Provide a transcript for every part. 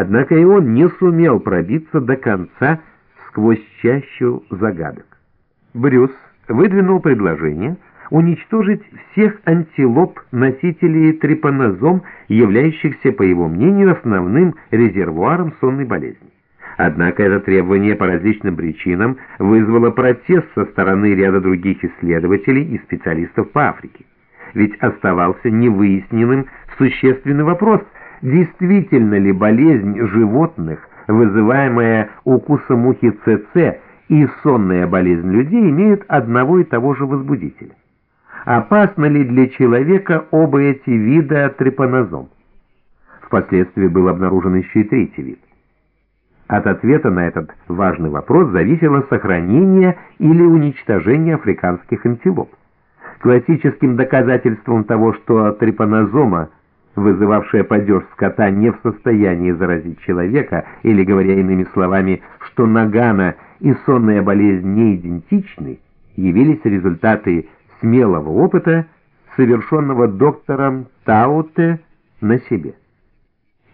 Однако и он не сумел пробиться до конца сквозь чащу загадок. Брюс выдвинул предложение уничтожить всех антилоп-носителей трипанозом, являющихся, по его мнению, основным резервуаром сонной болезни. Однако это требование по различным причинам вызвало протест со стороны ряда других исследователей и специалистов по Африке. Ведь оставался невыясненным существенный вопрос, действительно ли болезнь животных, вызываемая укусом мухи ЦЦ, и сонная болезнь людей имеют одного и того же возбудителя. Опасно ли для человека оба эти вида трепанозом? Впоследствии был обнаружен еще и третий вид. От ответа на этот важный вопрос зависело сохранение или уничтожение африканских антилоп. Классическим доказательством того, что трепанозома, вызывавшая падеж скота, не в состоянии заразить человека, или, говоря иными словами, что нагана и сонная болезнь не идентичны, явились результаты смелого опыта, совершенного доктором Тауте на себе.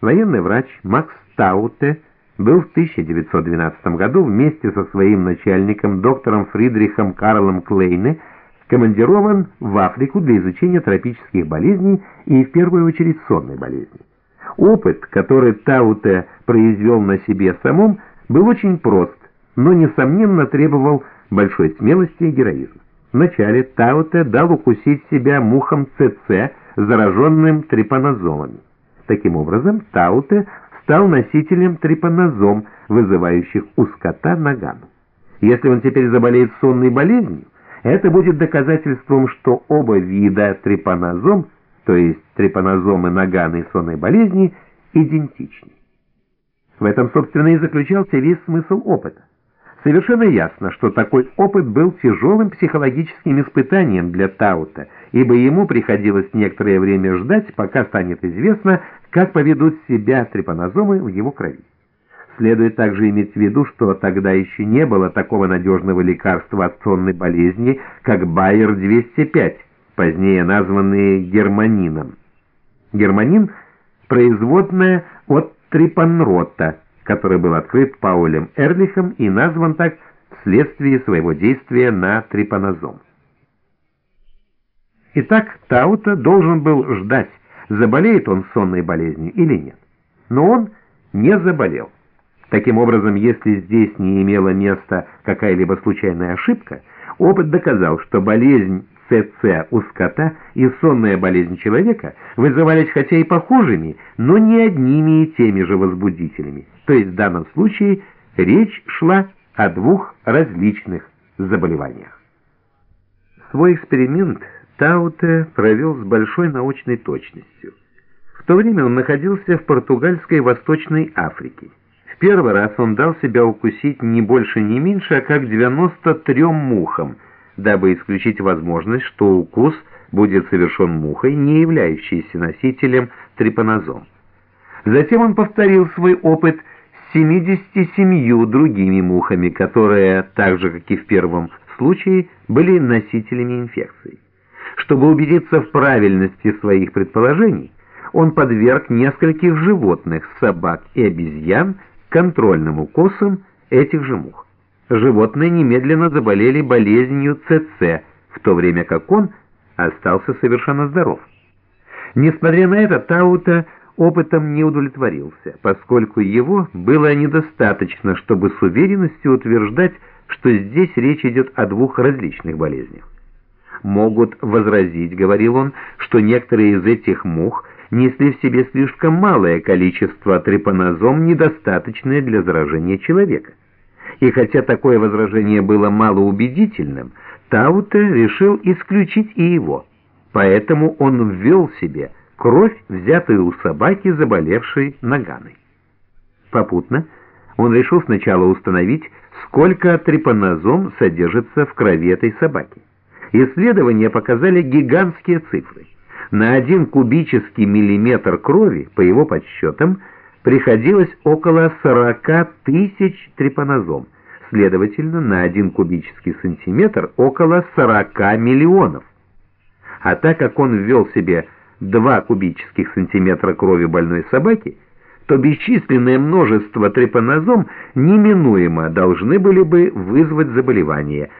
Военный врач Макс Тауте был в 1912 году вместе со своим начальником, доктором Фридрихом Карлом Клейне, командирован в Африку для изучения тропических болезней и в первую очередь сонной болезни. Опыт, который Тауте произвел на себе самом, был очень прост, но, несомненно, требовал большой смелости и героизма. Вначале Тауте дал укусить себя мухом ЦЦ, зараженным трипанозомами. Таким образом, Тауте стал носителем трипанозом, вызывающих у скота нагану. Если он теперь заболеет сонной болезнью, это будет доказательством, что оба вида трипанозом, то есть трипанозомы наганы и сонной болезни, идентичны. В этом, собственно, и заключался весь смысл опыта. Совершенно ясно, что такой опыт был тяжелым психологическим испытанием для Таута, ибо ему приходилось некоторое время ждать, пока станет известно, как поведут себя трепанозомы в его крови. Следует также иметь в виду, что тогда еще не было такого надежного лекарства от сонной болезни, как Байер-205, позднее названный германином. Германин – производная от трипанрота – который был открыт Паулем Эрлихом и назван так вследствие своего действия на трипанозом. Итак, Таута должен был ждать, заболеет он сонной болезнью или нет. Но он не заболел. Таким образом, если здесь не имела места какая-либо случайная ошибка, опыт доказал, что болезнь ЦЦ у скота и сонная болезнь человека вызывались хотя и похожими, но не одними и теми же возбудителями. То есть в данном случае речь шла о двух различных заболеваниях. Свой эксперимент Тауте провел с большой научной точностью. В то время он находился в португальской Восточной Африке. Первый раз он дал себя укусить не больше, не меньше, а как 93 мухам, дабы исключить возможность, что укус будет совершен мухой, не являющейся носителем трипанозом. Затем он повторил свой опыт – 77 другими мухами, которые, так же как и в первом случае, были носителями инфекции. Чтобы убедиться в правильности своих предположений, он подверг нескольких животных, собак и обезьян, контрольным укусам этих же мух. Животные немедленно заболели болезнью ЦЦ, в то время как он остался совершенно здоров. Несмотря на это, Таута опытом не удовлетворился, поскольку его было недостаточно, чтобы с уверенностью утверждать, что здесь речь идет о двух различных болезнях. «Могут возразить, — говорил он, — что некоторые из этих мух несли в себе слишком малое количество трепанозом, недостаточное для заражения человека. И хотя такое возражение было малоубедительным, Тауте решил исключить и его, поэтому он ввел себе – кровь, взятую у собаки, заболевшей наганой. Попутно он решил сначала установить, сколько трепанозом содержится в крови этой собаки. Исследования показали гигантские цифры. На один кубический миллиметр крови, по его подсчетам, приходилось около 40 тысяч трепанозом, следовательно, на один кубический сантиметр около 40 миллионов. А так как он ввел себе 2 кубических сантиметра крови больной собаки, то бесчисленное множество трепанозом неминуемо должны были бы вызвать заболевание.